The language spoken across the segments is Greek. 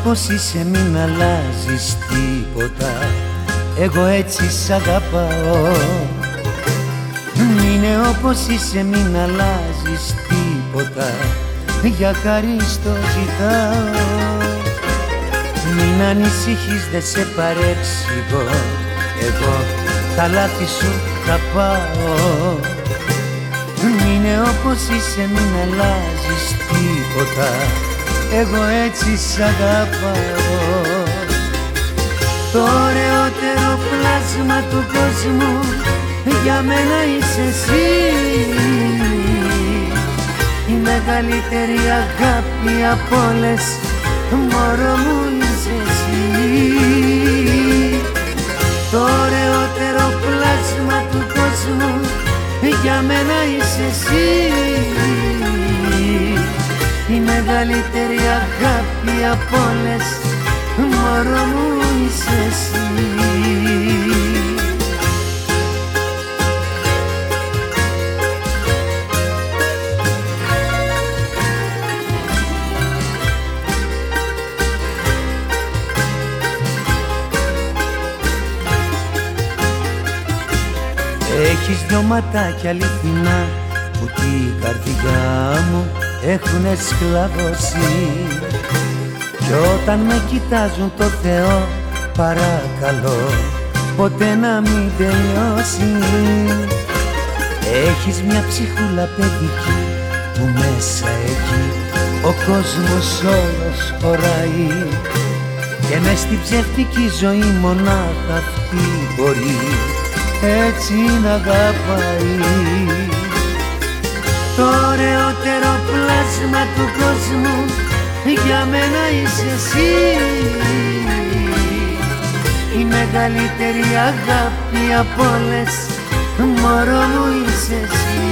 όπως είσαι μην αλλάζεις τίποτα. Εγώ έτσι σ' αγαπάω. Είναι όπως είσαι μην αλλάζεις τίποτα. Για χάρη στο ζητάω. Μην ανησυχείς δεν σε παρέξηγω Εγώ τα λάθη σου θα πάω. Είναι όπως είσαι μην αλλάζεις τίποτα εγώ έτσι σ' αγαπάω. Το ωραιότερο πλάσμα του κόσμου για μένα είσαι εσύ. Η μεγαλύτερη αγάπη από όλες μωρό μου είσαι εσύ. Το ωραιότερο πλάσμα του κόσμου για μένα είσαι εσύ. η μεγαλύτερη αγάπη από όλες. Μωρό μου είσαι εσύ. Έχεις δυο ματάκια αληθινά που την καρδιά μου έχουνε σκλαβώσει. Κι όταν με κοιτάζουν το Θεό παρακαλώ ποτέ να μην τελειώσει. Έχεις μια ψυχούλα παιδική που μέσα εκεί ο κόσμος όλος χωράει. Και μες στην ψευτική ζωή μονάχα αυτή μπορεί έτσι να αγαπάει το ωραιότερο πλάσμα του κόσμου. Για μένα είσαι εσύ. Η μεγαλύτερη αγάπη από όλες. Μωρό μου είσαι εσύ.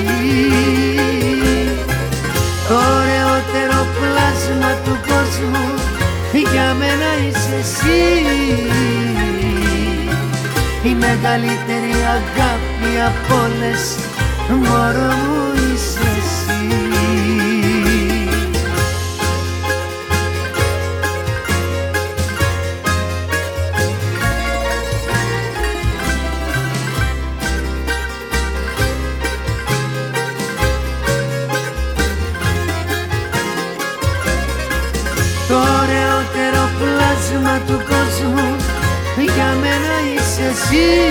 Το ωραιότερο πλάσμα του κόσμου. Για μένα είσαι εσύ. Η μεγαλύτερη αγάπη από όλες μωρό μου είσαι Το ωραιότερο πλάσμα του κόσμου για μένα είσαι εσύ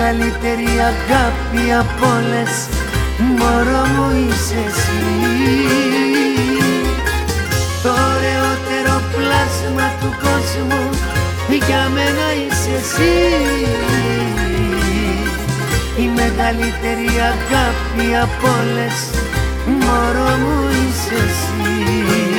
μεγαλύτερη αγάπη από όλες. Μωρό μου είσαι εσύ. Το ωραιότερο πλάσμα του κόσμου για μένα είσαι εσύ. Η μεγαλύτερη αγάπη από όλες. Μωρό μου είσαι εσύ